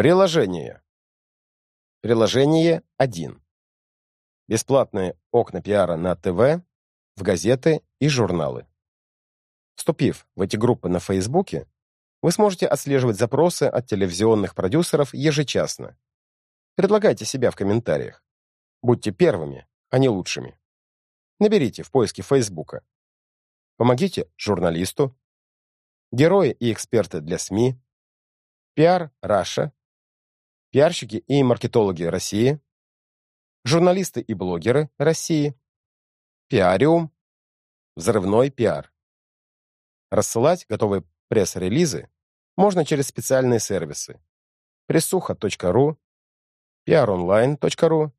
Приложение. Приложение 1. Бесплатные окна пиара на ТВ, в газеты и журналы. Вступив в эти группы на Фейсбуке, вы сможете отслеживать запросы от телевизионных продюсеров ежечасно. Предлагайте себя в комментариях. Будьте первыми, а не лучшими. Наберите в поиске Фейсбука. Помогите журналисту. Герои и эксперты для СМИ. Пиар Раша. Пиарщики и маркетологи России. Журналисты и блогеры России. Пиариум. Взрывной пиар. Рассылать готовые пресс-релизы можно через специальные сервисы пресуха.ру, pronline.ru,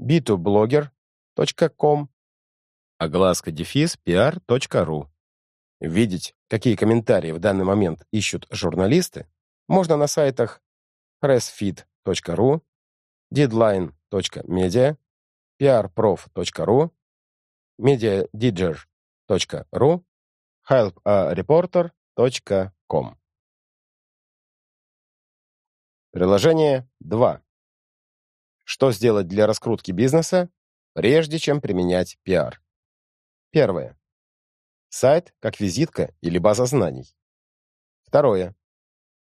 b2blogger.com, огласка дефис pr.ru. Видеть, какие комментарии в данный момент ищут журналисты, можно на сайтах pressfeed.ru, deadline.media, prprof.ru, mediadigger.ru, helpareporter.com. Приложение 2. Что сделать для раскрутки бизнеса, прежде чем применять пиар? Первое. Сайт как визитка или база знаний. Второе.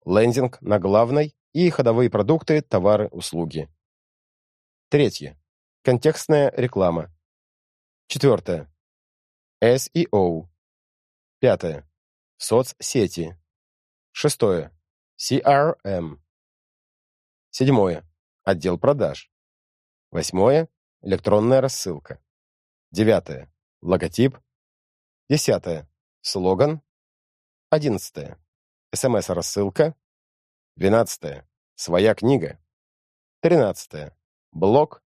Лендинг на главной и ходовые продукты, товары, услуги. Третье. Контекстная реклама. Четвертое. SEO. Пятое. Соцсети. Шестое. CRM. Седьмое. Отдел продаж. Восьмое. Электронная рассылка. Девятое. Логотип. Десятое. Слоган. Одиннадцатое. СМС-рассылка. Двенадцатое. Своя книга. Тринадцатое. Блог.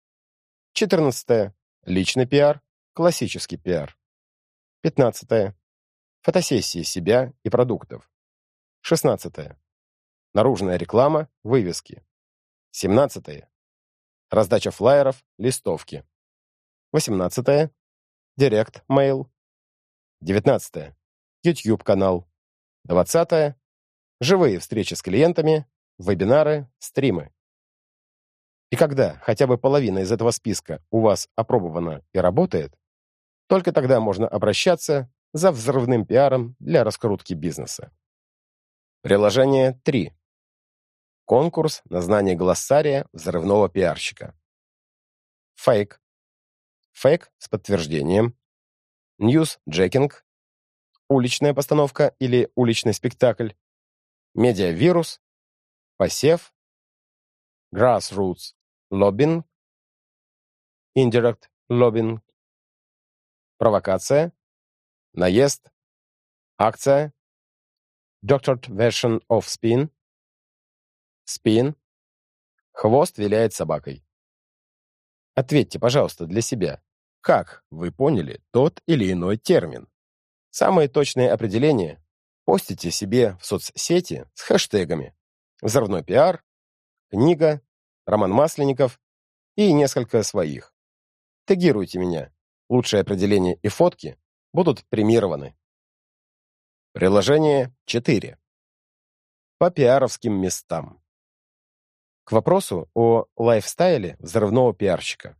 Четырнадцатое. Личный пиар. Классический пиар. Пятнадцатое. Фотосессии себя и продуктов. Шестнадцатое. Наружная реклама, вывески. Семнадцатое. Раздача флаеров, листовки. Восемнадцатое. Директ, мейл. Девятнадцатое. YouTube-канал. Двадцатое. Живые встречи с клиентами, вебинары, стримы. И когда хотя бы половина из этого списка у вас опробована и работает, только тогда можно обращаться за взрывным пиаром для раскрутки бизнеса. Приложение 3. Конкурс на знание глоссария взрывного пиарщика. Фейк. Фейк с подтверждением. Ньюс-джекинг. Уличная постановка или уличный спектакль. Медиавирус. Посев. Grassroots. Лоббинг. Indirect лоббинг. Провокация. Наезд. Акция. Doctored version of spin. Спин. Хвост виляет собакой. Ответьте, пожалуйста, для себя, как вы поняли тот или иной термин? Самые точные определения постите себе в соцсети с хэштегами «Взрывной пиар», «Книга», «Роман Масленников» и несколько своих. Тегируйте меня. Лучшие определения и фотки будут премированы. Приложение 4. По пиаровским местам. К вопросу о лайфстайле взрывного пиарщика.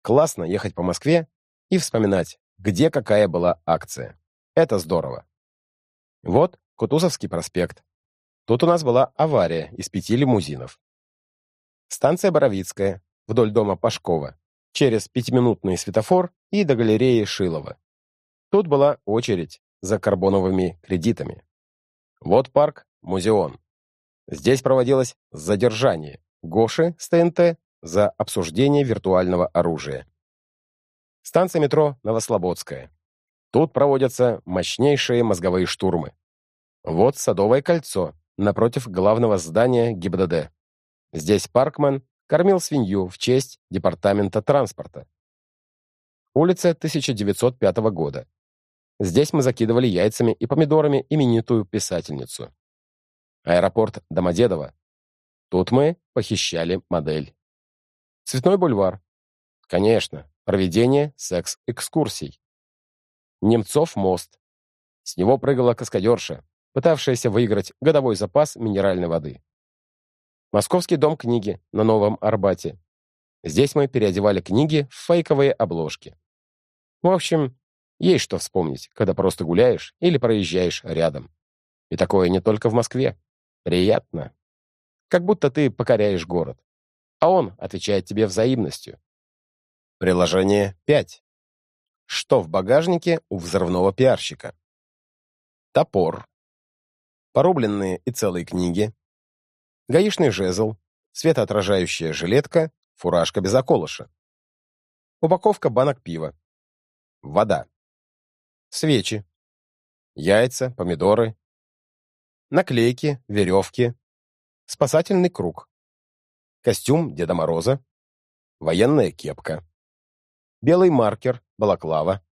Классно ехать по Москве и вспоминать, где какая была акция. Это здорово. Вот Кутузовский проспект. Тут у нас была авария из пяти лимузинов. Станция Боровицкая, вдоль дома Пашкова, через пятиминутный светофор и до галереи Шилова. Тут была очередь за карбоновыми кредитами. Вот парк Музеон. Здесь проводилось задержание Гоши с ТНТ за обсуждение виртуального оружия. Станция метро Новослободская. Тут проводятся мощнейшие мозговые штурмы. Вот Садовое кольцо, напротив главного здания ГИБДД. Здесь Паркман кормил свинью в честь Департамента транспорта. Улица 1905 года. Здесь мы закидывали яйцами и помидорами именитую писательницу. Аэропорт Домодедово. Тут мы похищали модель. Цветной бульвар. Конечно, проведение секс-экскурсий. Немцов мост. С него прыгала каскадерша, пытавшаяся выиграть годовой запас минеральной воды. Московский дом книги на Новом Арбате. Здесь мы переодевали книги в фейковые обложки. В общем, есть что вспомнить, когда просто гуляешь или проезжаешь рядом. И такое не только в Москве. Приятно. Как будто ты покоряешь город. А он отвечает тебе взаимностью. Приложение 5. Что в багажнике у взрывного пиарщика? Топор. Порубленные и целые книги. Гаишный жезл. Светоотражающая жилетка. Фуражка без околыша. Упаковка банок пива. Вода. Свечи. Яйца, помидоры. Наклейки, веревки. Спасательный круг. Костюм Деда Мороза. Военная кепка. Белый маркер, балаклава.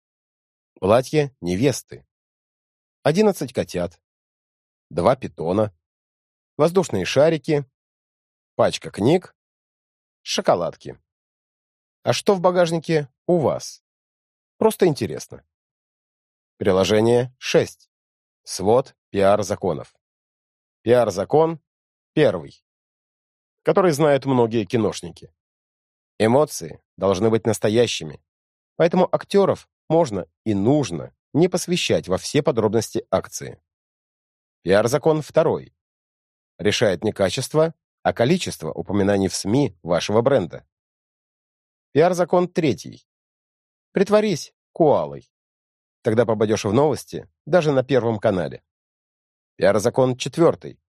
Платье невесты. Одиннадцать котят. Два питона. Воздушные шарики. Пачка книг. Шоколадки. А что в багажнике у вас? Просто интересно. Приложение 6. Свод пиар-законов. Пиар-закон первый, который знают многие киношники. Эмоции должны быть настоящими, поэтому актеров можно и нужно не посвящать во все подробности акции. Пиар-закон второй. Решает не качество, а количество упоминаний в СМИ вашего бренда. Пиар-закон третий. Притворись коалой. Тогда попадешь в новости даже на Первом канале. Пиар-закон четвертый.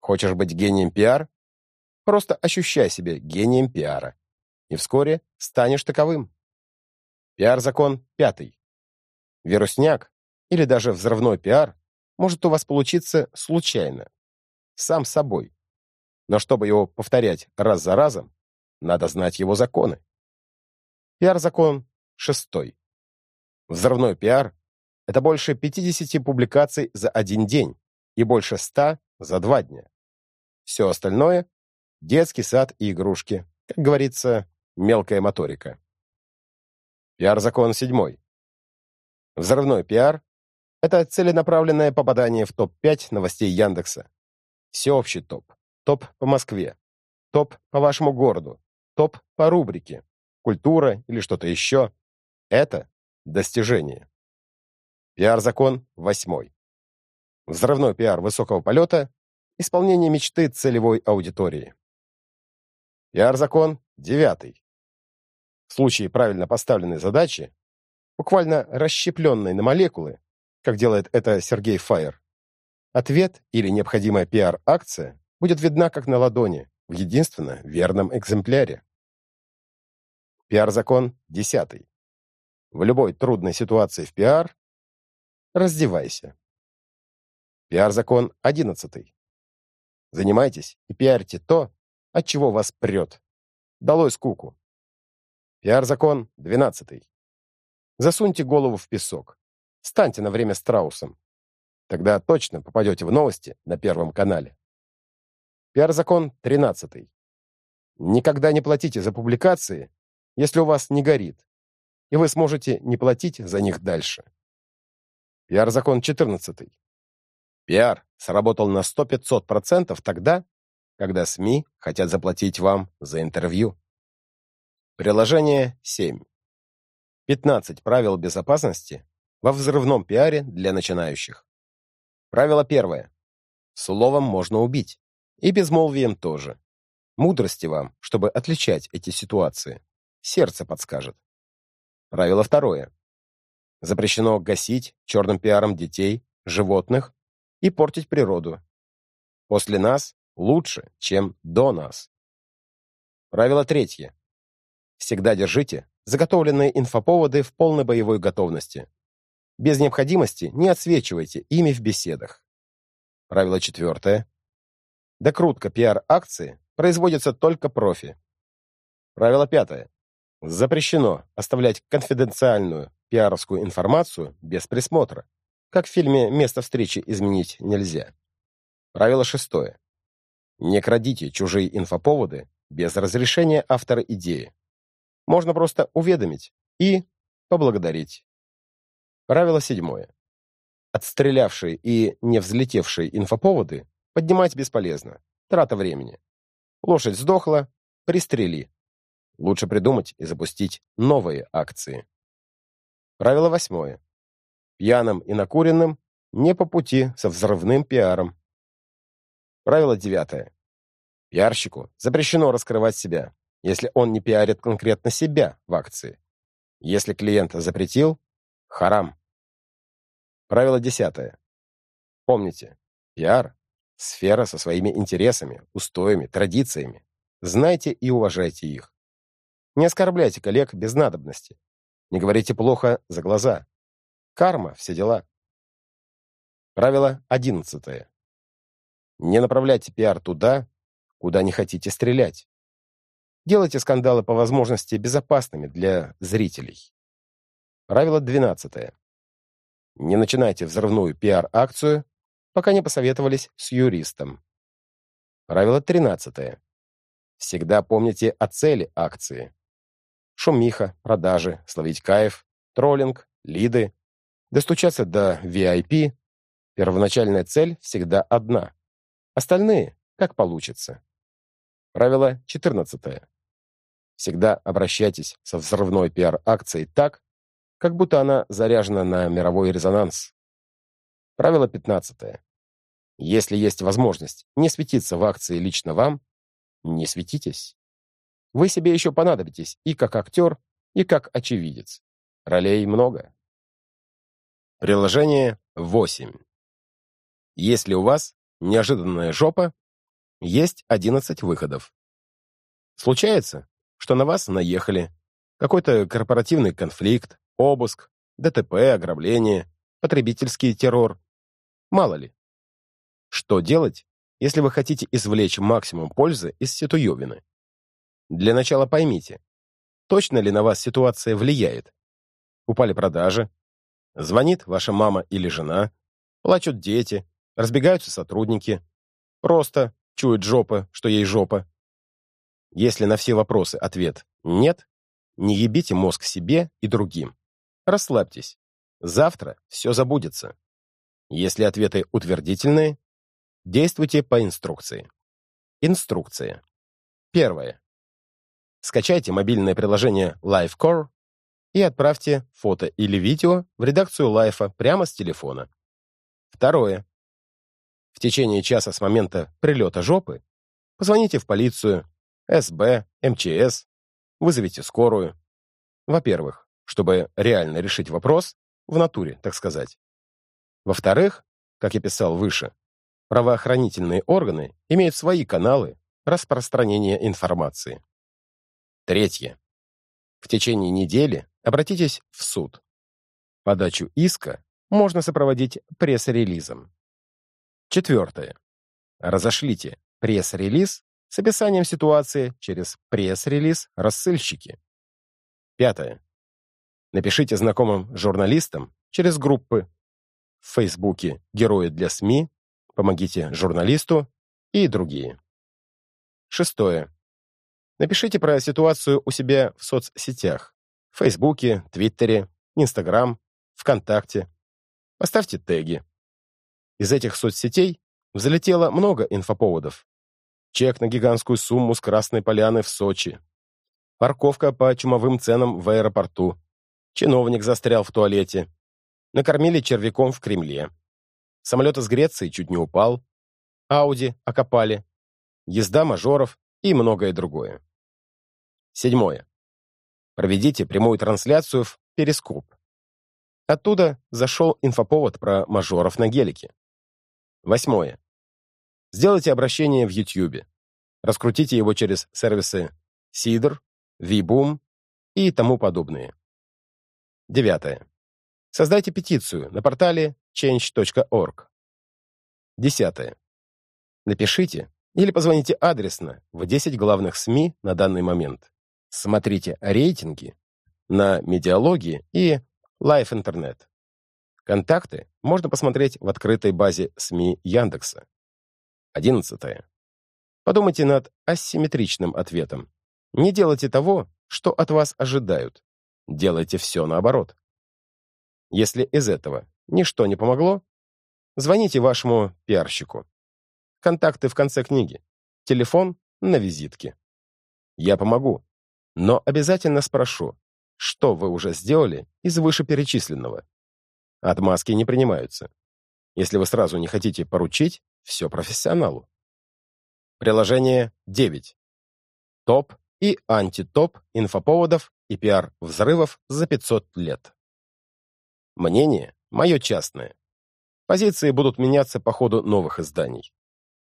Хочешь быть гением пиар? Просто ощущай себя гением пиара и вскоре станешь таковым. Пиар-закон пятый. Вирусняк или даже взрывной пиар может у вас получиться случайно, сам собой. Но чтобы его повторять раз за разом, надо знать его законы. Пиар-закон шестой. Взрывной пиар — это больше 50 публикаций за один день и больше 100 за два дня. Все остальное — детский сад и игрушки. Как говорится, Мелкая моторика. Пиар-закон седьмой. Взрывной пиар — это целенаправленное попадание в топ-5 новостей Яндекса. Всеобщий топ, топ по Москве, топ по вашему городу, топ по рубрике, культура или что-то еще. Это достижение. Пиар-закон восьмой. Взрывной пиар высокого полета — исполнение мечты целевой аудитории. Пиар-закон девятый. В случае правильно поставленной задачи, буквально расщепленной на молекулы, как делает это Сергей Файер, ответ или необходимая пиар-акция будет видна как на ладони в единственно верном экземпляре. Пиар-закон десятый. В любой трудной ситуации в пиар раздевайся. Пиар-закон одиннадцатый. Занимайтесь и пиарьте то, от чего вас прет. Долой скуку. Пиар-закон 12. Засуньте голову в песок. Станьте на время страусом. Тогда точно попадете в новости на Первом канале. Пиар-закон 13. Никогда не платите за публикации, если у вас не горит, и вы сможете не платить за них дальше. Пиар-закон 14. Пиар сработал на 100-500% тогда, когда СМИ хотят заплатить вам за интервью. Приложение 7. 15 правил безопасности во взрывном пиаре для начинающих. Правило первое. Словом можно убить. И безмолвием тоже. Мудрости вам, чтобы отличать эти ситуации. Сердце подскажет. Правило второе. Запрещено гасить черным пиаром детей, животных и портить природу. После нас лучше, чем до нас. Правило третье. Всегда держите заготовленные инфоповоды в полной боевой готовности. Без необходимости не отсвечивайте ими в беседах. Правило четвертое. Докрутка пиар-акции производится только профи. Правило пятое. Запрещено оставлять конфиденциальную пиаровскую информацию без присмотра. Как в фильме «Место встречи изменить нельзя». Правило шестое. Не крадите чужие инфоповоды без разрешения автора идеи. Можно просто уведомить и поблагодарить. Правило седьмое. Отстрелявшие и не взлетевшие инфоповоды поднимать бесполезно, трата времени. Лошадь сдохла, пристрели. Лучше придумать и запустить новые акции. Правило восьмое. Пьяным и накуренным не по пути со взрывным пиаром. Правило девятое. Пиарщику запрещено раскрывать себя, если он не пиарит конкретно себя в акции. Если клиент запретил, харам. Правило десятое. Помните, пиар — сфера со своими интересами, устоями, традициями. Знайте и уважайте их. Не оскорбляйте коллег без надобности. Не говорите плохо за глаза. Карма, все дела. Правило одиннадцатое. Не направляйте пиар туда, куда не хотите стрелять. Делайте скандалы по возможности безопасными для зрителей. Правило 12. Не начинайте взрывную пиар-акцию, пока не посоветовались с юристом. Правило 13. Всегда помните о цели акции. Шумиха, продажи, словить кайф, троллинг, лиды, достучаться до VIP. Первоначальная цель всегда одна. Остальные — как получится. Правило 14. Всегда обращайтесь со взрывной пиар-акцией так, как будто она заряжена на мировой резонанс. Правило 15. Если есть возможность не светиться в акции лично вам, не светитесь. Вы себе еще понадобитесь и как актер, и как очевидец. Ролей много. Приложение 8. Если у вас неожиданная жопа, есть 11 выходов. Случается, что на вас наехали, какой-то корпоративный конфликт, обыск, ДТП, ограбление, потребительский террор. Мало ли. Что делать, если вы хотите извлечь максимум пользы из ситуевины? Для начала поймите, точно ли на вас ситуация влияет. Упали продажи, звонит ваша мама или жена, плачут дети, разбегаются сотрудники, просто чует жопа, что ей жопа. Если на все вопросы ответ «нет», не ебите мозг себе и другим. Расслабьтесь. Завтра все забудется. Если ответы утвердительные, действуйте по инструкции. Инструкция. Первое. Скачайте мобильное приложение LiveCore и отправьте фото или видео в редакцию Лайфа прямо с телефона. Второе. В течение часа с момента прилета жопы позвоните в полицию СБ, МЧС, вызовите скорую. Во-первых, чтобы реально решить вопрос, в натуре, так сказать. Во-вторых, как я писал выше, правоохранительные органы имеют свои каналы распространения информации. Третье. В течение недели обратитесь в суд. Подачу иска можно сопроводить пресс-релизом. Четвертое. Разошлите пресс-релиз с описанием ситуации через пресс-релиз рассыльщики. Пятое. Напишите знакомым журналистам через группы в Фейсбуке «Герои для СМИ», «Помогите журналисту» и другие. Шестое. Напишите про ситуацию у себя в соцсетях. В Фейсбуке, Твиттере, Инстаграм, ВКонтакте. Поставьте теги. Из этих соцсетей взлетело много инфоповодов, чек на гигантскую сумму с Красной Поляны в Сочи, парковка по чумовым ценам в аэропорту, чиновник застрял в туалете, накормили червяком в Кремле, самолет из Греции чуть не упал, Ауди окопали, езда мажоров и многое другое. Седьмое. Проведите прямую трансляцию в Перископ. Оттуда зашел инфоповод про мажоров на гелике. Восьмое. Сделайте обращение в YouTube. Раскрутите его через сервисы Seeder, VBoom и тому подобные. Девятое. Создайте петицию на портале change.org. Десятое. Напишите или позвоните адресно в 10 главных СМИ на данный момент. Смотрите рейтинги на Медиалогии и Life Internet. Контакты можно посмотреть в открытой базе СМИ Яндекса. Одиннадцатое. Подумайте над асимметричным ответом. Не делайте того, что от вас ожидают. Делайте все наоборот. Если из этого ничто не помогло, звоните вашему пиарщику. Контакты в конце книги. Телефон на визитке. Я помогу, но обязательно спрошу, что вы уже сделали из вышеперечисленного. Отмазки не принимаются. Если вы сразу не хотите поручить, все профессионалу. Приложение 9. Топ и антитоп инфоповодов и пиар-взрывов за 500 лет. Мнение мое частное. Позиции будут меняться по ходу новых изданий.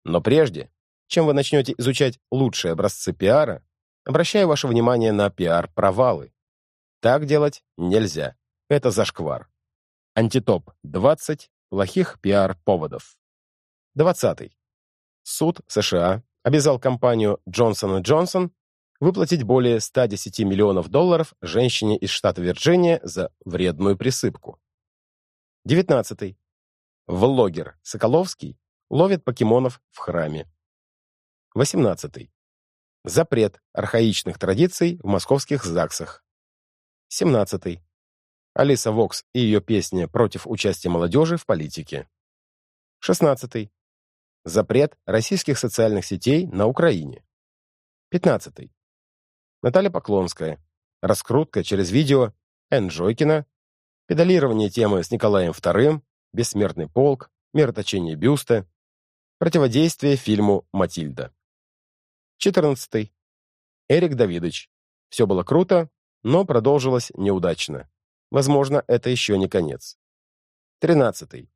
Но прежде, чем вы начнете изучать лучшие образцы пиара, обращаю ваше внимание на пиар-провалы. Так делать нельзя. Это зашквар. Антитоп 20 плохих пиар-поводов. 20. Суд США обязал компанию Johnson Johnson выплатить более 110 миллионов долларов женщине из штата Вирджиния за вредную присыпку. 19. Влогер Соколовский ловит покемонов в храме. 18. Запрет архаичных традиций в московских ЗАГСах. 17. Алиса Вокс и ее песня против участия молодежи в политике. 16. Запрет российских социальных сетей на Украине. 15. Наталья Поклонская. Раскрутка через видео Энджойкина. Педалирование темы с Николаем II. Бессмертный полк. Мироточение бюста. Противодействие фильму «Матильда». 14. Эрик Давидович. Все было круто, но продолжилось неудачно. Возможно, это еще не конец. 13.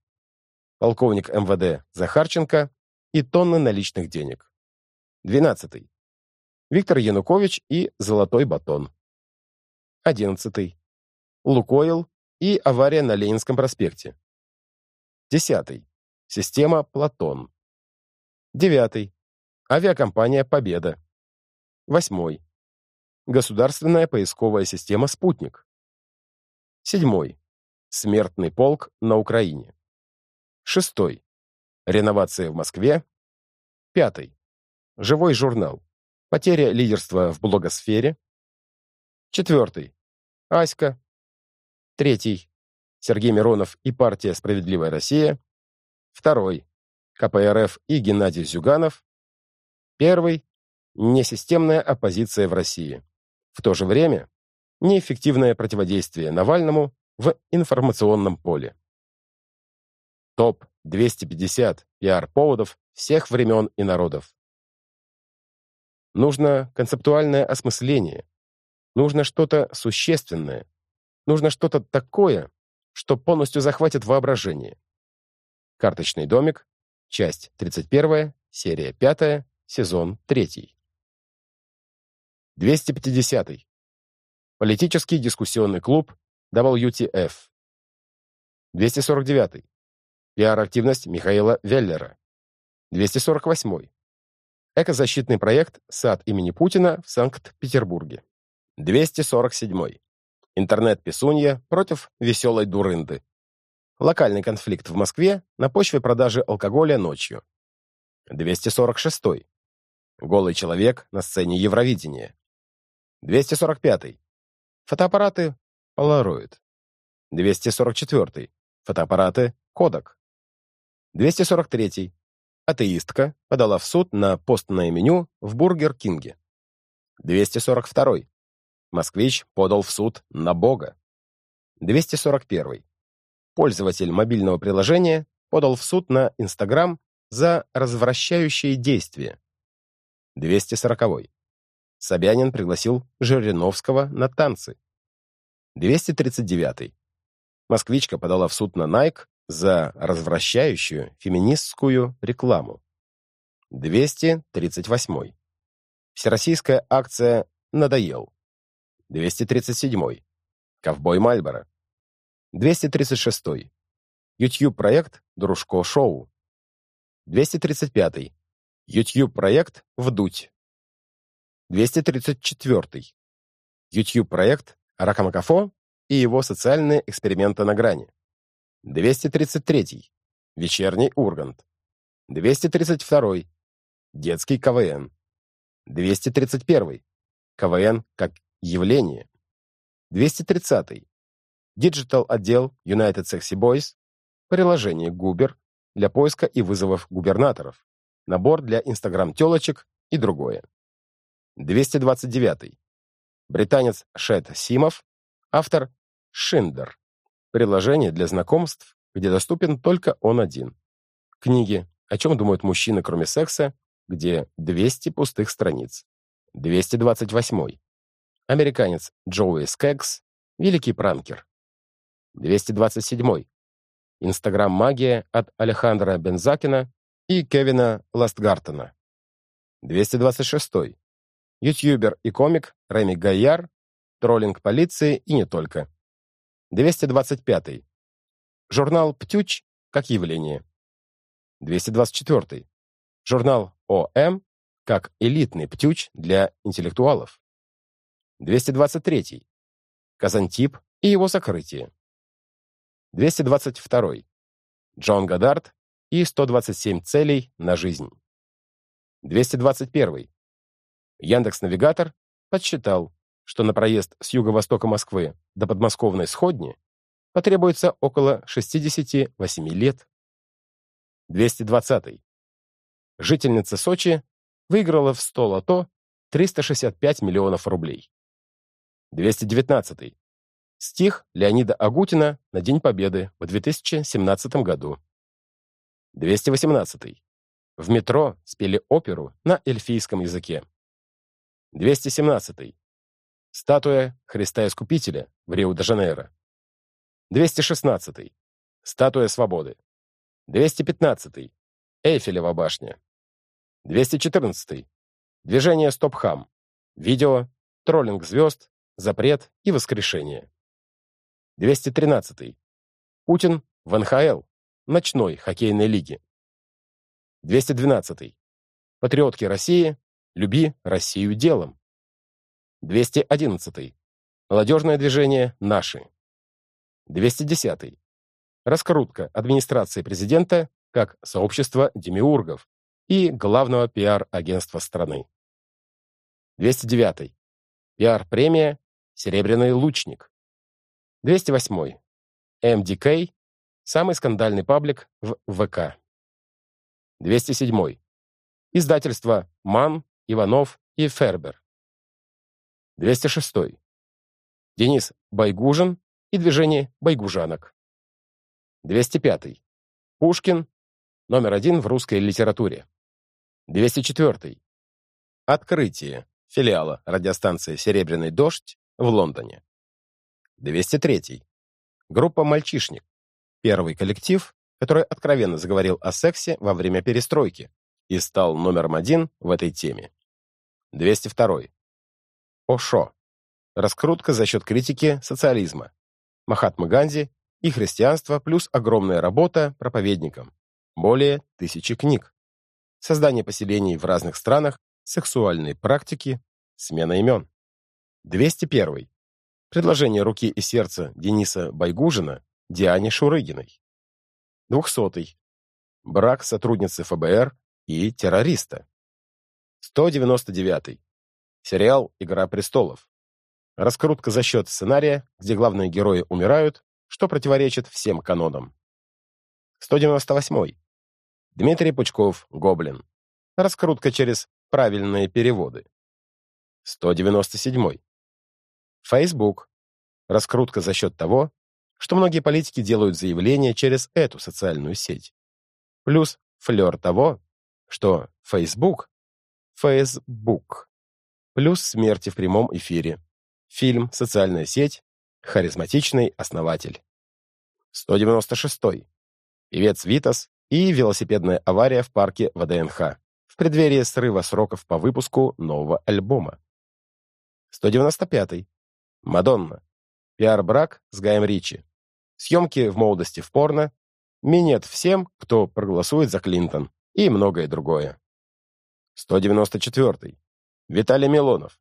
Полковник МВД Захарченко и тонны наличных денег. 12. Виктор Янукович и Золотой батон. 11. Лукойл и авария на Ленинском проспекте. 10. Система Платон. 9. Авиакомпания «Победа». 8. Государственная поисковая система «Спутник». 7. Смертный полк на Украине. 6. Реновация в Москве. 5. Живой журнал. Потеря лидерства в блогосфере. Четвертый. Аська. Третий. Сергей Миронов и партия «Справедливая Россия». Второй. КПРФ и Геннадий Зюганов. Первый. Несистемная оппозиция в России. В то же время неэффективное противодействие Навальному в информационном поле. Топ-250 пиар-поводов всех времен и народов. Нужно концептуальное осмысление. Нужно что-то существенное. Нужно что-то такое, что полностью захватит воображение. Карточный домик, часть 31, серия 5, сезон 3. 250. Политический дискуссионный клуб WTF. 249. Пиар-активность Михаила Веллера. 248. Экозащитный проект «Сад имени Путина» в Санкт-Петербурге. 247. Интернет-писунья против веселой дурынды. Локальный конфликт в Москве на почве продажи алкоголя ночью. 246. Голый человек на сцене Евровидения. 245. Фотоаппараты Polaroid. 244. Фотоаппараты Kodak. 243. Атеистка подала в суд на постное меню в Бургер Кинге. 242. Москвич подал в суд на Бога. 241. Пользователь мобильного приложения подал в суд на Инстаграм за развращающие действия. 240. Собянин пригласил Жириновского на танцы. 239. Москвичка подала в суд на Nike за развращающую феминистскую рекламу. 238. Всероссийская акция «Надоел». 237. Ковбой Мальборо. 236. YouTube-проект «Дружко Шоу». 235. YouTube-проект «Вдуть». 234. YouTube-проект «Ракамакафо» и его социальные эксперименты на грани. 233. Вечерний Ургант. 232. Детский КВН. 231. КВН как явление. 230. Digital отдел United Sexy Boys. Приложение Губер для поиска и вызовов губернаторов. Набор для инстаграм-телочек и другое. 229. Британец Шет Симов, автор Шиндер. Приложение для знакомств, где доступен только он один. Книги «О чем думают мужчины, кроме секса», где 200 пустых страниц. 228. Американец Джоуи Скэггс, великий пранкер. 227. Инстаграм-магия от Алехандра Бензакина и Кевина Ластгартена. 226. Ютьюбер и комик Реми Гайяр, троллинг полиции и не только. 225. Журнал «Птюч» как явление. 224. Журнал ОМ как элитный птюч для интеллектуалов. 223. Казантип и его сокрытие. 222. Джон Гадард и 127 целей на жизнь. 221. Яндекс-навигатор подсчитал, что на проезд с юго-востока Москвы до подмосковной сходни потребуется около 68 лет. 220. Жительница Сочи выиграла в 100 лото 365 миллионов рублей. 219. Стих Леонида Агутина на День Победы в 2017 году. 218. В метро спели оперу на эльфийском языке. 217. Статуя Христа Искупителя в Рио-де-Жанейро. 216. Статуя Свободы. 215. Эйфелева башня. 214. Движение Стоп-Хам. Видео, троллинг звезд, запрет и воскрешение. 213. Путин в НХЛ, ночной хоккейной лиге. 212. Патриотки России, люби Россию делом. 211. Молодежное движение «Наши». 210. Раскрутка администрации президента как сообщества демиургов и главного пиар-агентства страны. 209. Пиар-премия «Серебряный лучник». 208. МДК – самый скандальный паблик в ВК. 207. Издательство «Ман», «Иванов» и «Фербер». 206. Денис Байгужин и движение Байгужанок. 205. Пушкин, номер один в русской литературе. 204. Открытие филиала радиостанции «Серебряный дождь» в Лондоне. 203. Группа «Мальчишник». Первый коллектив, который откровенно заговорил о сексе во время перестройки и стал номером один в этой теме. 202. Ошо. Раскрутка за счет критики социализма. Махатма Ганди и христианство плюс огромная работа проповедником. Более тысячи книг. Создание поселений в разных странах, сексуальные практики, смена имен. 201. Предложение руки и сердца Дениса Байгужина Диане Шурыгиной. 200. Брак сотрудницы ФБР и террориста. 199. Сериал «Игра престолов». Раскрутка за счет сценария, где главные герои умирают, что противоречит всем канонам. 198. Дмитрий Пучков, Гоблин. Раскрутка через правильные переводы. 197. Facebook. Раскрутка за счет того, что многие политики делают заявления через эту социальную сеть. Плюс флер того, что Facebook — Facebook. Плюс смерти в прямом эфире. Фильм «Социальная сеть», харизматичный основатель. 196. Певец Витас и велосипедная авария в парке ВДНХ в преддверии срыва сроков по выпуску нового альбома. 195. Мадонна. Пиар-брак с Гаем Ричи. Съемки в молодости в порно. Минет всем, кто проголосует за Клинтон. И многое другое. 194. Виталий Милонов.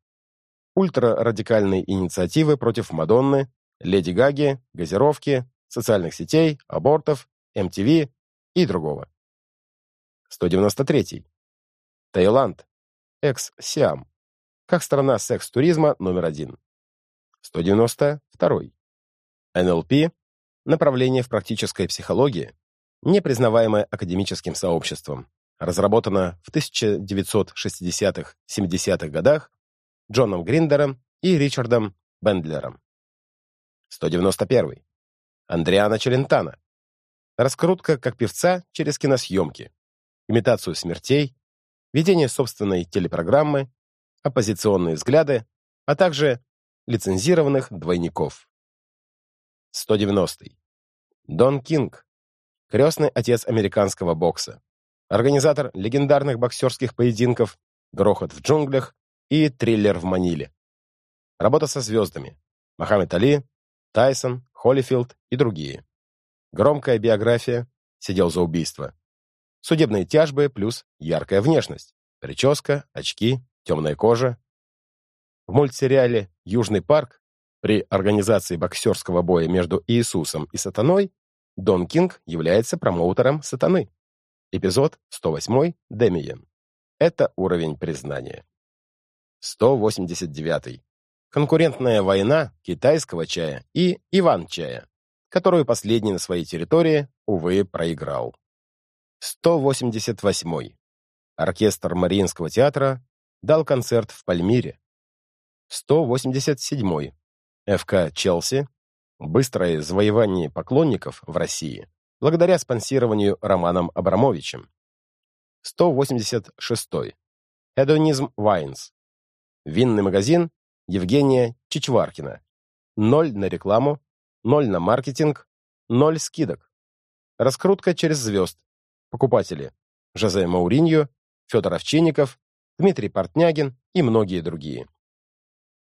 Ультрарадикальные инициативы против Мадонны, Леди Гаги, газировки, социальных сетей, абортов, MTV и другого. 193. Таиланд. Экс-Сиам. Как страна секс-туризма номер один. 192. НЛП – направление в практической психологии, не признаваемое академическим сообществом, разработано в 1960-70-х годах Джоном Гриндером и Ричардом Бендлером. 191. Андриана Челентана. Раскрутка как певца через киносъемки, имитацию смертей, ведение собственной телепрограммы, оппозиционные взгляды, а также лицензированных двойников. 190. Дон Кинг. Крестный отец американского бокса. Организатор легендарных боксерских поединков «Грохот в джунглях» и «Триллер в Маниле». Работа со звездами. Мохаммед Али, Тайсон, Холлифилд и другие. Громкая биография, сидел за убийство. Судебные тяжбы плюс яркая внешность. Прическа, очки, темная кожа. В мультсериале «Южный парк» при организации боксерского боя между Иисусом и Сатаной Дон Кинг является промоутером Сатаны. Эпизод 108 «Демиен». Это уровень признания. 189. Конкурентная война китайского чая и Иван-чая, которую последний на своей территории, увы, проиграл. 188. Оркестр Мариинского театра дал концерт в Пальмире. 187. ФК «Челси» быстрое завоевание поклонников в России благодаря спонсированию Романом Абрамовичем. 186. Hedonizm Wines. Винный магазин Евгения Чичваркина. Ноль на рекламу, ноль на маркетинг, ноль скидок. Раскрутка через звезд. Покупатели. Жозе Мауриньо, Федор Овчинников, Дмитрий Портнягин и многие другие.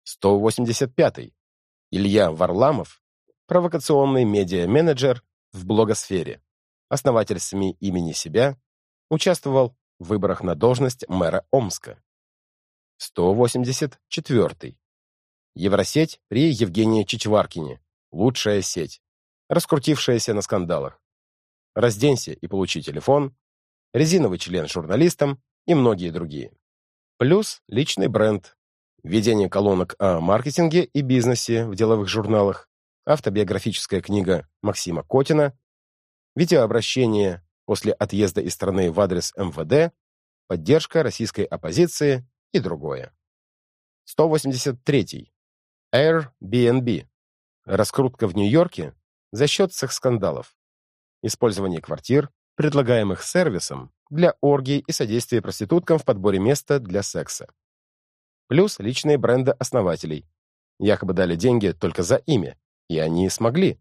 185. Илья Варламов, провокационный медиа-менеджер в блогосфере, основатель СМИ имени себя, участвовал в выборах на должность мэра Омска. 184. Евросеть при Евгении Чичваркине. Лучшая сеть. Раскрутившаяся на скандалах. Разденься и получи телефон. Резиновый член журналистам и многие другие. Плюс личный бренд. Введение колонок о маркетинге и бизнесе в деловых журналах. Автобиографическая книга Максима Котина. Видеообращение после отъезда из страны в адрес МВД. Поддержка российской оппозиции и другое. 183. Airbnb. Раскрутка в Нью-Йорке за счет секс-скандалов. Использование квартир, предлагаемых сервисом для оргий и содействия проституткам в подборе места для секса. Плюс личные бренды основателей. Якобы дали деньги только за имя, и они смогли.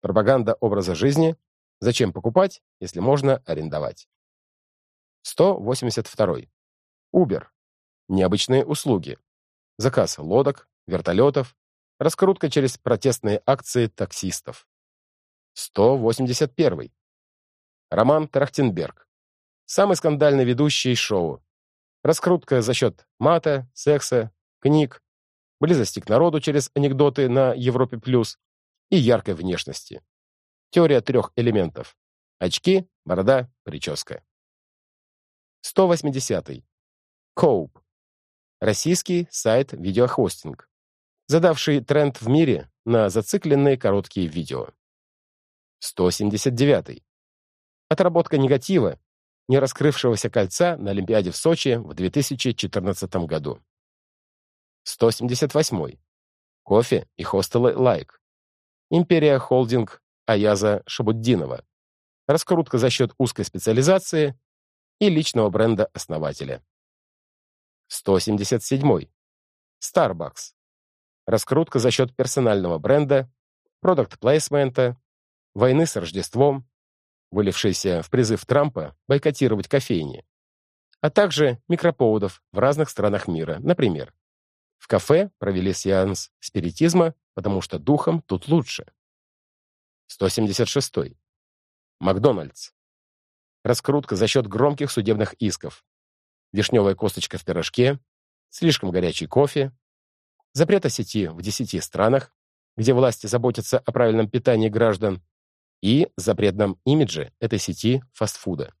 Пропаганда образа жизни. Зачем покупать, если можно арендовать? 182. Uber. Необычные услуги. Заказ лодок, вертолетов, раскрутка через протестные акции таксистов. 181. Роман Трахтенберг. Самый скандальный ведущий шоу. Раскрутка за счет мата, секса, книг, близости к народу через анекдоты на Европе+, плюс и яркой внешности. Теория трех элементов. Очки, борода, прическа. 180. Коуп российский сайт-видеохостинг, задавший тренд в мире на зацикленные короткие видео. 179. Отработка негатива, не раскрывшегося кольца на Олимпиаде в Сочи в 2014 году. 178. Кофе и хостелы лайк. Империя холдинг Аяза Шабуддинова. Раскрутка за счет узкой специализации и личного бренда основателя. 177. Starbucks. Раскрутка за счет персонального бренда, продукт-плейсмента, войны с Рождеством, вылившейся в призыв Трампа бойкотировать кофейни, а также микроповодов в разных странах мира, например. В кафе провели сеанс спиритизма, потому что духом тут лучше. 176. Макдональдс. Раскрутка за счет громких судебных исков вишневая косточка в пирожке, слишком горячий кофе, запрет о сети в 10 странах, где власти заботятся о правильном питании граждан, и запретном имидже этой сети фастфуда.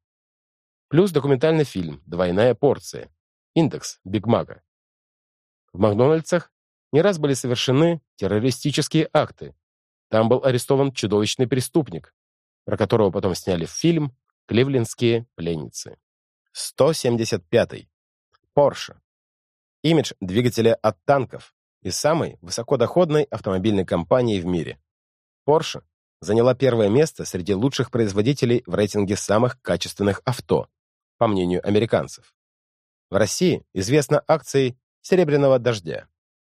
Плюс документальный фильм «Двойная порция», индекс Биг Мага. В Макдональдсах не раз были совершены террористические акты. Там был арестован чудовищный преступник, про которого потом сняли фильм «Кливлендские пленницы». 175. Порше. Имидж двигателя от танков и самой высокодоходной автомобильной компании в мире. Porsche заняла первое место среди лучших производителей в рейтинге самых качественных авто, по мнению американцев. В России известна акцией «Серебряного дождя».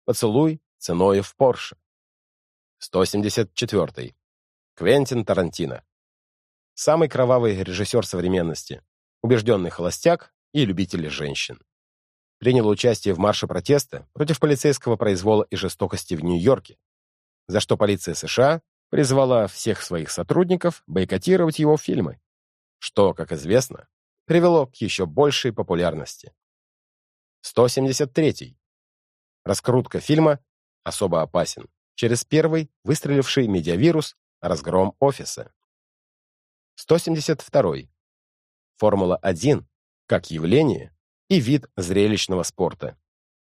Поцелуй ценой в Porsche. 174. Квентин Тарантино. Самый кровавый режиссер современности, убежденный холостяк и любитель женщин. Принял участие в марше протеста против полицейского произвола и жестокости в Нью-Йорке, за что полиция США призвала всех своих сотрудников бойкотировать его фильмы, что, как известно, привело к еще большей популярности. 173. Раскрутка фильма особо опасен через первый выстреливший медиавирус разгром офиса. 172. Формула-1 как явление и вид зрелищного спорта.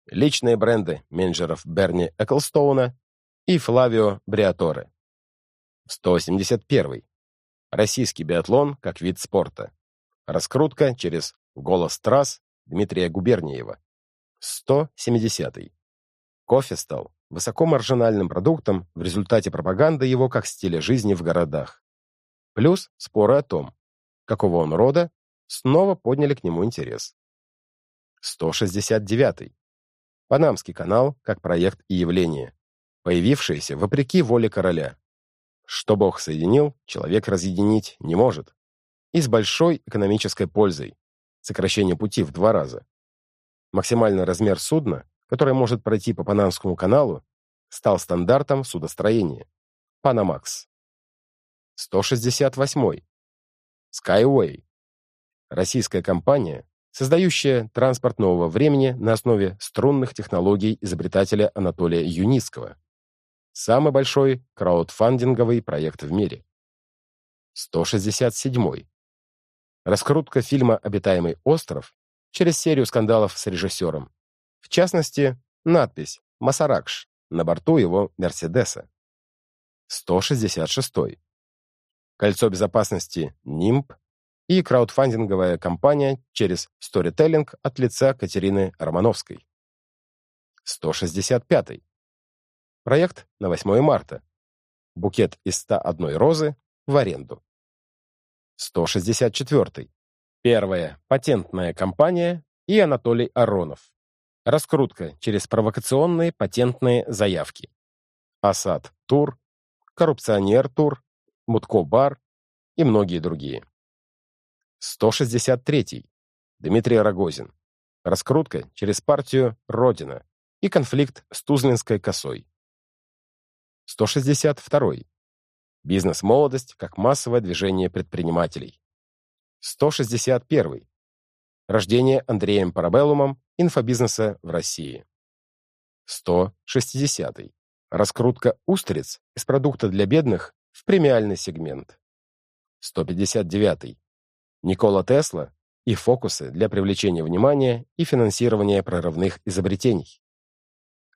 Личные бренды менеджеров Берни Эклстоуна и Флавио Бриаторе. 171. Российский биатлон как вид спорта. Раскрутка через «Голос трасс» Дмитрия Губерниева. 170. Кофе стал высокомаржинальным продуктом в результате пропаганды его как стиля жизни в городах. Плюс споры о том, какого он рода, снова подняли к нему интерес. 169. Панамский канал как проект и явление, появившееся вопреки воле короля. Что Бог соединил, человек разъединить не может. И с большой экономической пользой. Сокращение пути в два раза. Максимальный размер судна, которое может пройти по Панамскому каналу, стал стандартом судостроения. Панамакс. 168. Skyway. Российская компания, создающая транспорт нового времени на основе струнных технологий изобретателя Анатолия Юницкого. Самый большой краудфандинговый проект в мире. 167. Раскрутка фильма «Обитаемый остров» через серию скандалов с режиссером. В частности, надпись «Масаракш» на борту его «Мерседеса». 166. Кольцо безопасности «Нимб» и краудфандинговая кампания через сторителлинг от лица Катерины Романовской. 165. Проект на 8 марта. Букет из 101 розы в аренду. 164. Первая патентная компания и Анатолий Аронов. Раскрутка через провокационные патентные заявки. Асад Тур, Коррупционер Тур, Мутко Бар и многие другие. 163. Дмитрий Рогозин. Раскрутка через партию «Родина» и конфликт с Тузлинской косой. 162. Бизнес-молодость как массовое движение предпринимателей. 161. Рождение Андреем Парабеллумом инфобизнеса в России. 160. Раскрутка устриц из продукта для бедных в премиальный сегмент. 159. Никола Тесла и фокусы для привлечения внимания и финансирования прорывных изобретений.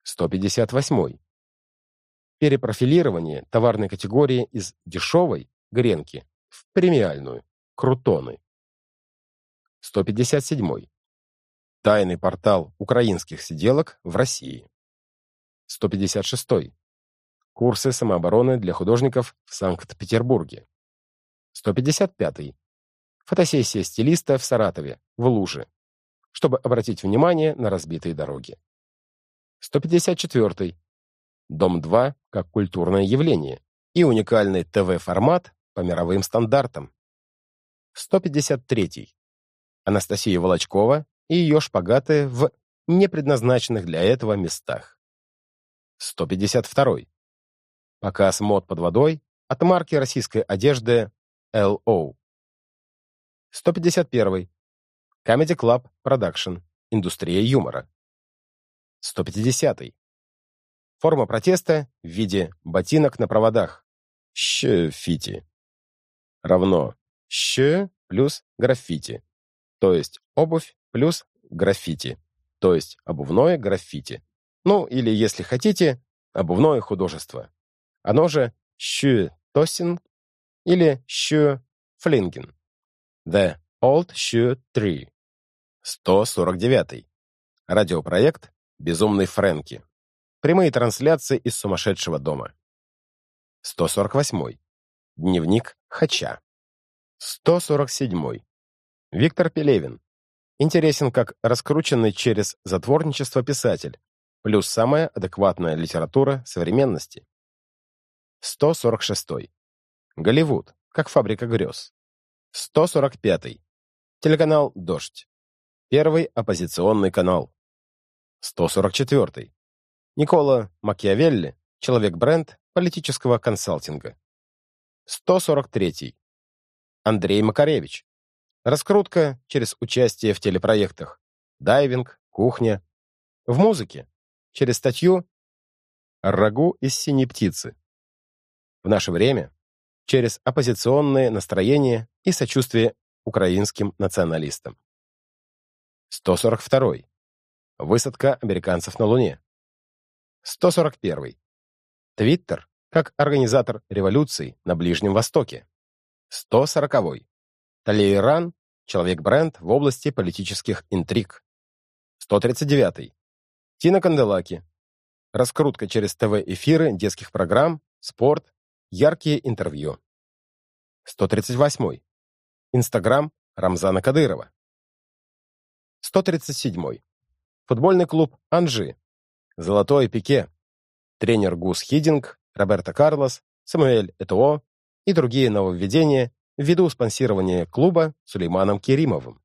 158 перепрофилирование товарной категории из дешевой гренки в премиальную крутоны. 157. Тайный портал украинских сиделок в России. 156. Курсы самообороны для художников в Санкт-Петербурге. 155. Фотосессия стилиста в Саратове, в Луже, чтобы обратить внимание на разбитые дороги. 154. Дом-2 как культурное явление и уникальный ТВ-формат по мировым стандартам. 153. Анастасия Волочкова и ее шпагаты в непредназначенных для этого местах. 152. Показ мод под водой от марки российской одежды LO. 151. Comedy Club Production. Индустрия юмора. 150. Форма протеста в виде ботинок на проводах. Щ-фити. Равно щ плюс граффити. То есть обувь плюс граффити. То есть обувное граффити. Ну, или, если хотите, обувное художество. Оно же щ-тоссинг или щ-флинген. The Old Shoe Tree. 149. Радиопроект Безумный Фрэнки. Прямые трансляции из сумасшедшего дома. 148. Дневник Хача. 147. Виктор Пелевин. Интересен как раскрученный через затворничество писатель, плюс самая адекватная литература современности. 146. Голливуд, как фабрика грез. 145. Телеканал «Дождь». Первый оппозиционный канал. 144. Никола Макиавелли, человек-бренд политического консалтинга. 143. Андрей Макаревич. Раскрутка через участие в телепроектах. Дайвинг, кухня. В музыке. Через статью «Рагу из синей птицы». В наше время через оппозиционные настроения и сочувствие украинским националистам. 142. Высадка американцев на Луне. 141. Твиттер как организатор революций на Ближнем Востоке. 140. Талейран – человек-бренд в области политических интриг. 139. Тина Канделаки. Раскрутка через ТВ-эфиры детских программ, спорт, яркие интервью. 138. Инстаграм Рамзана Кадырова. 137. Футбольный клуб «Анжи», «Золотое пике», тренер Гус Хидинг, Роберто Карлос, Самуэль Этуо и другие нововведения ввиду спонсирования клуба Сулейманом Керимовым.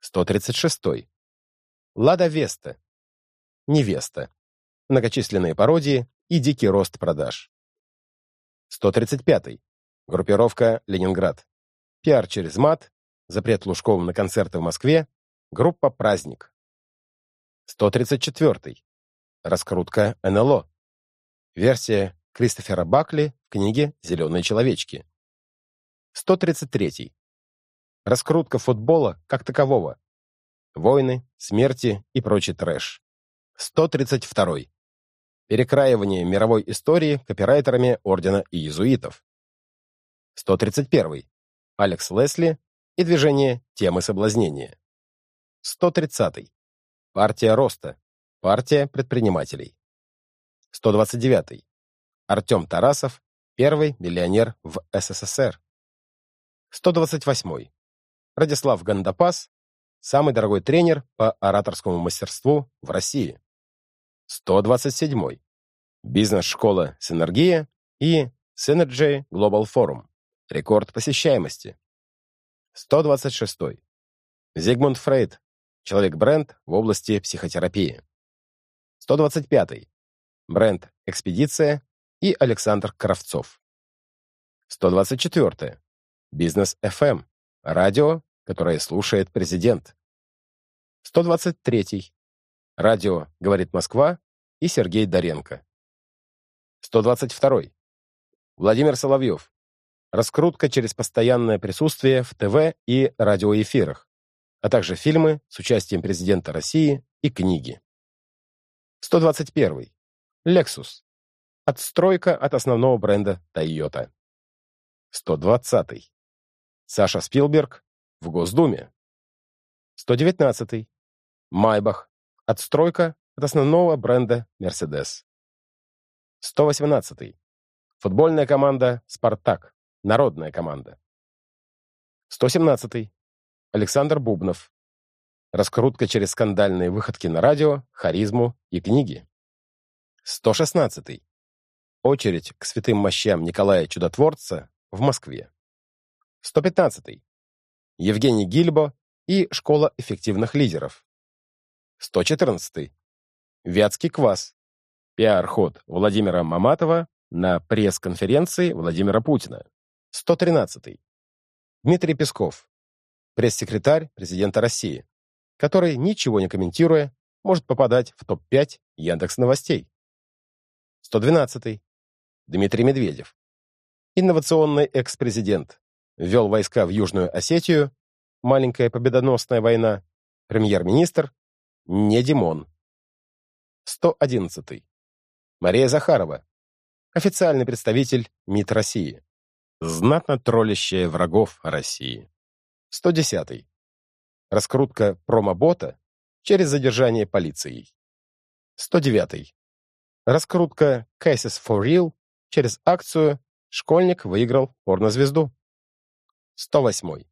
136. Лада Веста. Невеста. Многочисленные пародии и дикий рост продаж. 135. Группировка «Ленинград». Пиар через мат, запрет Лужковым на концерты в Москве, группа «Праздник». 134. Раскрутка НЛО. Версия Кристофера Бакли в книге «Зеленые человечки». 133. Раскрутка футбола как такового. Войны, смерти и прочий трэш. 132. Перекраивание мировой истории копирайтерами Ордена Иезуитов. 131. Алекс Лесли и движение темы соблазнения. 130. Партия роста. Партия предпринимателей. 129. Артем Тарасов, первый миллионер в СССР. 128. Радислав Гандапас, самый дорогой тренер по ораторскому мастерству в России. 127. Бизнес-школа «Синергия» и Synergy Global Forum. Рекорд посещаемости. 126. Зигмунд Фрейд, Человек-бренд в области психотерапии. 125. Бренд «Экспедиция» и Александр Кравцов. 124. Бизнес FM. Радио, которое слушает президент. 123. Радио «Говорит Москва» и Сергей Доренко. 122. Владимир Соловьев. Раскрутка через постоянное присутствие в ТВ и радиоэфирах а также фильмы с участием президента России и книги. 121. Lexus. Отстройка от основного бренда Toyota. 120. Саша Спилберг в Госдуме. 119. Майбах. Отстройка от основного бренда Mercedes. 118. Футбольная команда «Спартак». Народная команда. 117. Александр Бубнов. Раскрутка через скандальные выходки на радио, харизму и книги. 116. Очередь к святым мощам Николая Чудотворца в Москве. 115. Евгений Гильбо и Школа эффективных лидеров. 114. Вятский квас. Пиар-ход Владимира Маматова на пресс-конференции Владимира Путина. 113. Дмитрий Песков пресс-секретарь президента России, который, ничего не комментируя, может попадать в топ-5 Яндекс Новостей. 112. Дмитрий Медведев. Инновационный экс-президент. Ввел войска в Южную Осетию. Маленькая победоносная война. Премьер-министр. Не Димон. 111. Мария Захарова. Официальный представитель МИД России. Знатно троллящая врагов России. 110. Раскрутка промобота через задержание полицией. 109. Раскрутка Cases for Real через акцию «Школьник выиграл порнозвезду». 108.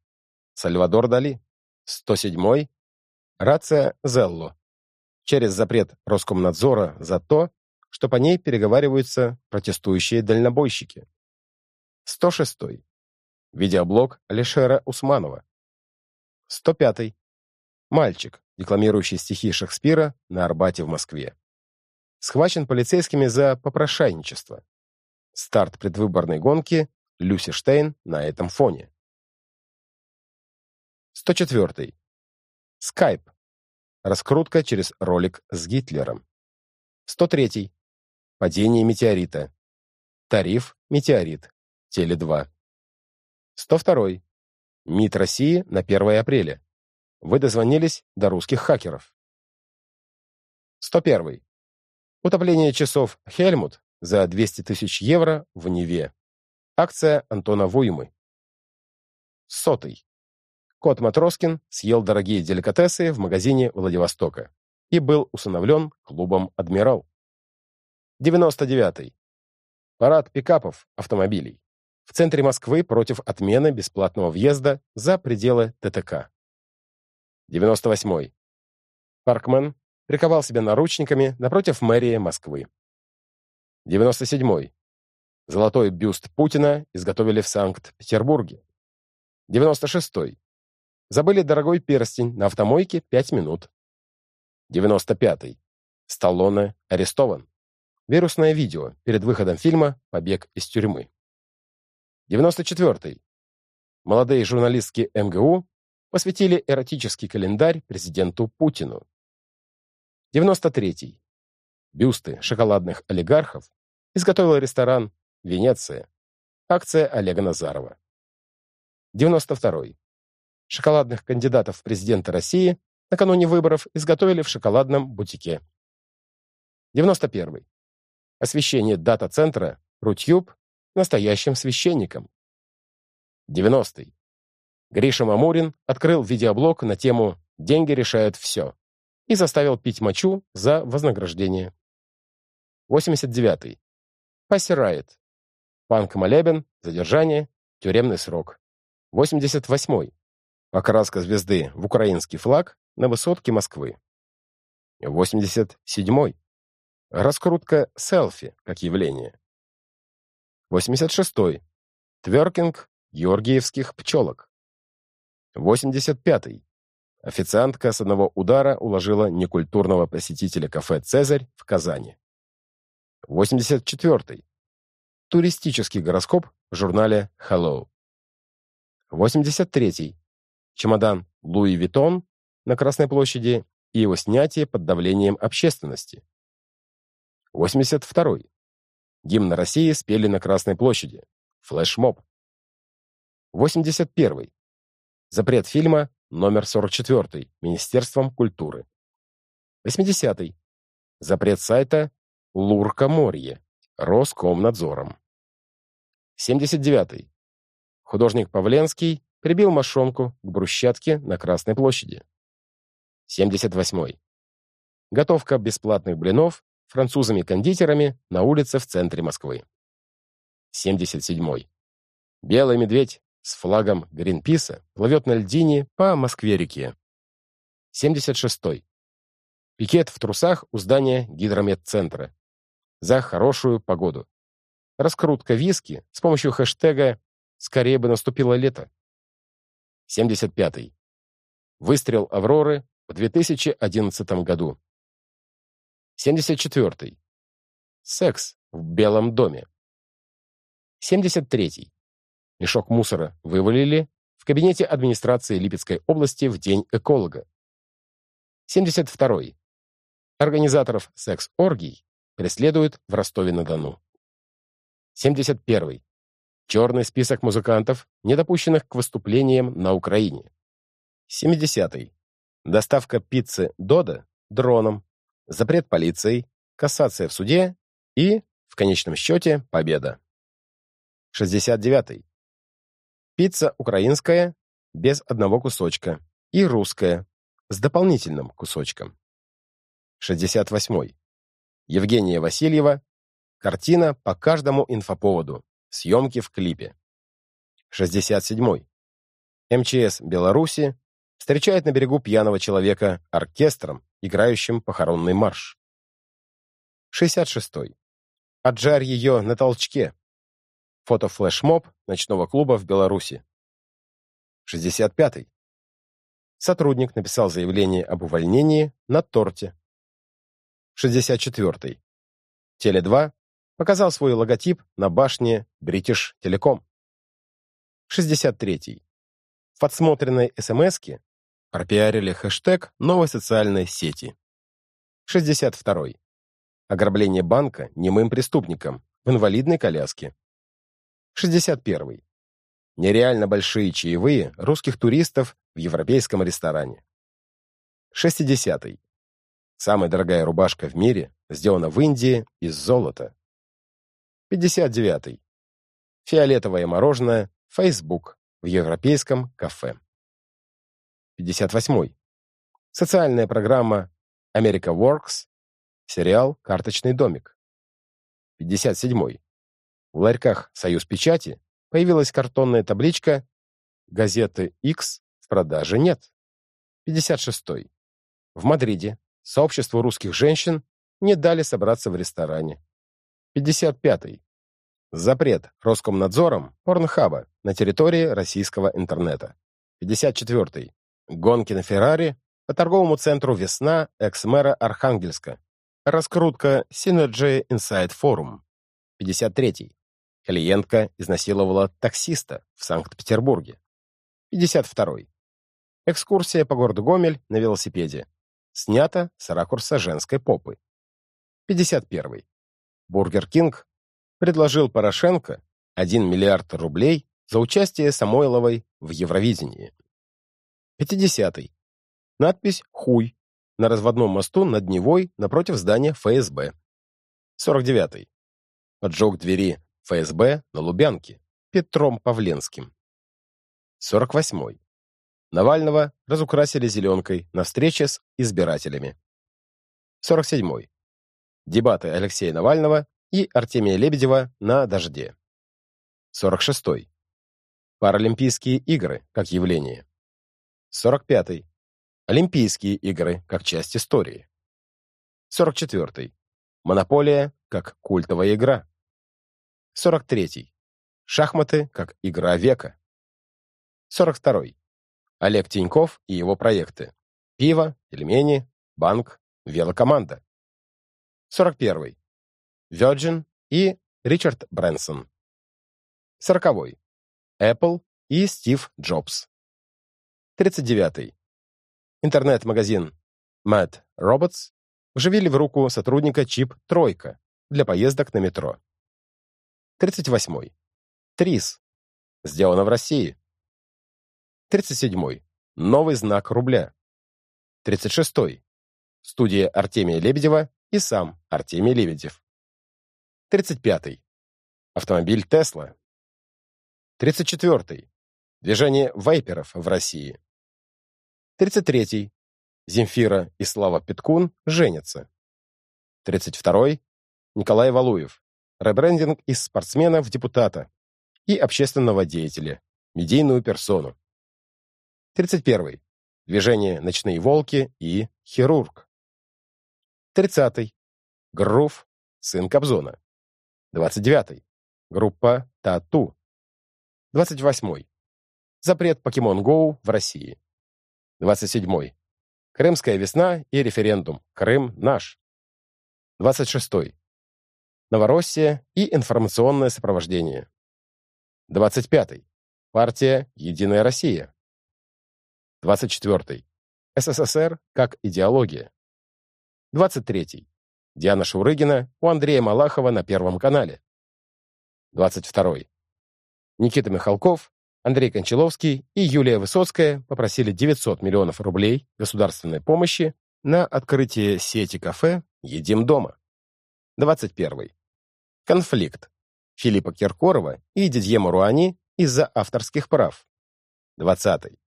Сальвадор Дали. 107. Рация Зелло. Через запрет Роскомнадзора за то, что по ней переговариваются протестующие дальнобойщики. 106. Видеоблог Алишера Усманова. 105. Мальчик, декламирующий стихи Шекспира на Арбате в Москве. Схвачен полицейскими за попрошайничество. Старт предвыборной гонки Люси Штейн на этом фоне. 104. Скайп. Раскрутка через ролик с Гитлером. 103. Падение метеорита. Тариф «Метеорит». Теле2. 102. МИД России на 1 апреля. Вы дозвонились до русских хакеров. 101. Утопление часов «Хельмут» за 200 тысяч евро в Неве. Акция Антона Вуймы. Сотый. Кот Матроскин съел дорогие деликатесы в магазине Владивостока и был усыновлен клубом «Адмирал». 99. Парад пикапов, автомобилей. В центре Москвы против отмены бесплатного въезда за пределы ТТК. 98. Паркмен приковал себя наручниками напротив мэрии Москвы. 97. Золотой бюст Путина изготовили в Санкт-Петербурге. 96. Забыли дорогой перстень на автомойке 5 минут. 95. Сталлоне арестован. Вирусное видео перед выходом фильма «Побег из тюрьмы». 94. Молодые журналистки МГУ посвятили эротический календарь президенту Путину. 93. Бюсты шоколадных олигархов изготовил ресторан «Венеция». Акция Олега Назарова. 92. Шоколадных кандидатов в президенты России накануне выборов изготовили в шоколадном бутике. 91. Освещение дата-центра Рутюб настоящим священником. 90. Гриша Мамурин открыл видеоблог на тему «Деньги решают все» и заставил пить мочу за вознаграждение. 89. Пасси Райт. Панк Молебен, задержание, тюремный срок. 88. Покраска звезды в украинский флаг на высотке Москвы. 87. Раскрутка селфи как явление. 86. Тверкинг георгиевских пчелок. 85. Официантка с одного удара уложила некультурного посетителя кафе «Цезарь» в Казани. 84. Туристический гороскоп в журнале Hello. 83. Чемодан Луи Виттон на Красной площади и его снятие под давлением общественности. 82. Гимн России спели на Красной площади. Флешмоб. 81. Запрет фильма номер 44 Министерством культуры. 80. -й. Запрет сайта Лурка-Морье Роскомнадзором. 79. -й. Художник Павленский прибил мошонку к брусчатке на Красной площади. 78. -й. Готовка бесплатных блинов французами-кондитерами на улице в центре Москвы. 77. -й. Белый медведь с флагом Гринписа плывет на льдине по Москве-реке. 76. -й. Пикет в трусах у здания гидрометцентра. За хорошую погоду. Раскрутка виски с помощью хэштега «Скорее бы наступило лето». 75. -й. Выстрел «Авроры» в 2011 году. 74. -й. Секс в Белом доме. 73. -й. Мешок мусора вывалили в кабинете администрации Липецкой области в День эколога. 72. -й. Организаторов секс-оргий преследуют в Ростове-на-Дону. 71. -й. Черный список музыкантов, недопущенных к выступлениям на Украине. 70. -й. Доставка пиццы «Дода» дроном, запрет полицией, кассация в суде и, в конечном счете, победа. 69. -й. Пицца украинская, без одного кусочка, и русская, с дополнительным кусочком. 68. Евгения Васильева. Картина по каждому инфоповоду. Съемки в клипе. 67. МЧС Беларуси встречает на берегу пьяного человека оркестром, играющим похоронный марш. 66. Отжарь ее на толчке. Фотофлешмоб ночного клуба в Беларуси. 65. Сотрудник написал заявление об увольнении на торте. 64. Теле2 показал свой логотип на башне British Telecom. 63. В подсмотренной СМСке пропиарили хэштег новой социальной сети. 62. Ограбление банка немым преступникам в инвалидной коляске. 61. Нереально большие чаевые русских туристов в европейском ресторане. 60. Самая дорогая рубашка в мире сделана в Индии из золота. 59. -й. Фиолетовое мороженое Facebook в европейском кафе. 58. -й. Социальная программа America Works, сериал «Карточный домик». 57. -й. В ларьках «Союз печати» появилась картонная табличка «Газеты X в продаже нет». 56. -й. В Мадриде сообществу русских женщин не дали собраться в ресторане. 55. -й. Запрет Роскомнадзором Порнхаба на территории российского интернета. 54. -й. Гонки на Феррари по торговому центру «Весна» экс-мэра Архангельска. Раскрутка Synergy Inside Forum. 53. -й. Клиентка изнасиловала таксиста в Санкт-Петербурге. 52. Экскурсия по городу Гомель на велосипеде. Снято с ракурса женской попы. 51. Бургер Кинг предложил Порошенко 1 миллиард рублей за участие Самойловой в Евровидении. 50. Надпись «Хуй» на разводном мосту над Невой напротив здания ФСБ. 49. Поджог двери ФСБ на Лубянке Петром Павленским. 48. Навального разукрасили зеленкой на встрече с избирателями. 47. Дебаты Алексея Навального и Артемия Лебедева на «Дожде». 46. Паралимпийские игры как явление. 45. Олимпийские игры как часть истории. 44. Монополия как культовая игра. 43. Шахматы как игра века. 42. Олег Тиньков и его проекты. Пиво, пельмени, банк, велокоманда. 41. Virgin и Ричард Брэнсон. 40. Apple и Стив Джобс. 39. Интернет-магазин Mad Robots вживили в руку сотрудника чип «Тройка» для поездок на метро. 38. ТРИС. Сделано в России. 37. Новый знак рубля. 36. Студия Артемия Лебедева и сам Артемий Лебедев. 35. Автомобиль Тесла. 34. Движение вайперов в России. 33. Земфира и Слава Петкун женятся. 32. Николай Валуев. Ребрендинг из спортсмена в депутата и общественного деятеля, медийную персону. 31. Движение «Ночные волки» и «Хирург». 30. Грув, сын Кобзона. 29. Группа «Тату». 28. Запрет Покемон Go в России. 27. Крымская весна и референдум «Крым наш». 26. Новороссия и информационное сопровождение. 25. Партия «Единая Россия». 24. СССР как идеология. 23. Диана Шурыгина у Андрея Малахова на Первом канале. 22. Никита Михалков, Андрей Кончаловский и Юлия Высоцкая попросили 900 миллионов рублей государственной помощи на открытие сети кафе «Едим дома». 21. Конфликт. Филиппа Киркорова и Дидье Маруани из-за авторских прав. 20.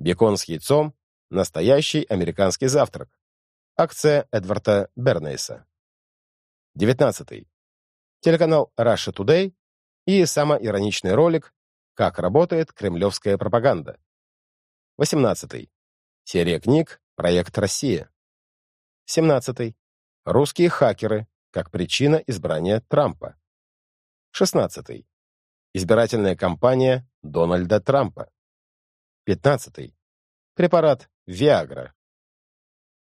Бекон с яйцом – настоящий американский завтрак. Акция Эдварда Бернейса. 19. Телеканал Russia Today и самоироничный ролик «Как работает кремлевская пропаганда». 18. Серия книг «Проект Россия». 17. Русские хакеры как причина избрания Трампа. 16. Избирательная кампания Дональда Трампа. 15. Препарат Виагра.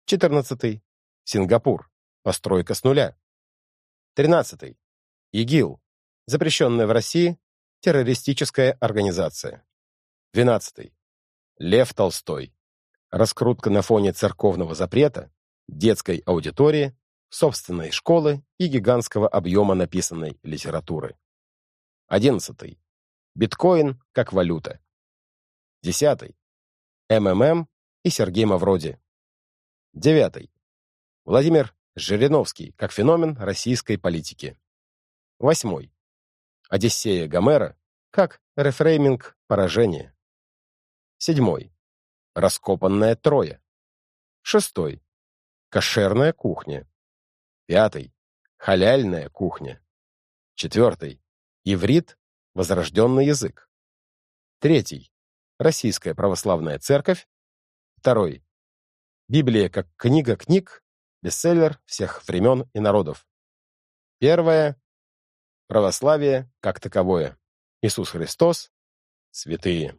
14. Сингапур. Постройка с нуля. 13. ИГИЛ. Запрещенная в России террористическая организация. 12. Лев Толстой. Раскрутка на фоне церковного запрета, детской аудитории, собственной школы и гигантского объема написанной литературы. 11. Биткоин как валюта. 10. МММ и Сергей Мавроди. 9. Владимир Жириновский как феномен российской политики. Восьмой. Одиссея Гомера как рефрейминг поражения. Седьмой. Раскопанная Троя. Шестой. Кошерная кухня. Пятый. Халяльная кухня. Четвертый. Иврит – возрожденный язык. Третий. Российская православная церковь. Второй. Библия как книга книг, бестселлер всех времен и народов. Первое. Православие как таковое. Иисус Христос. Святые.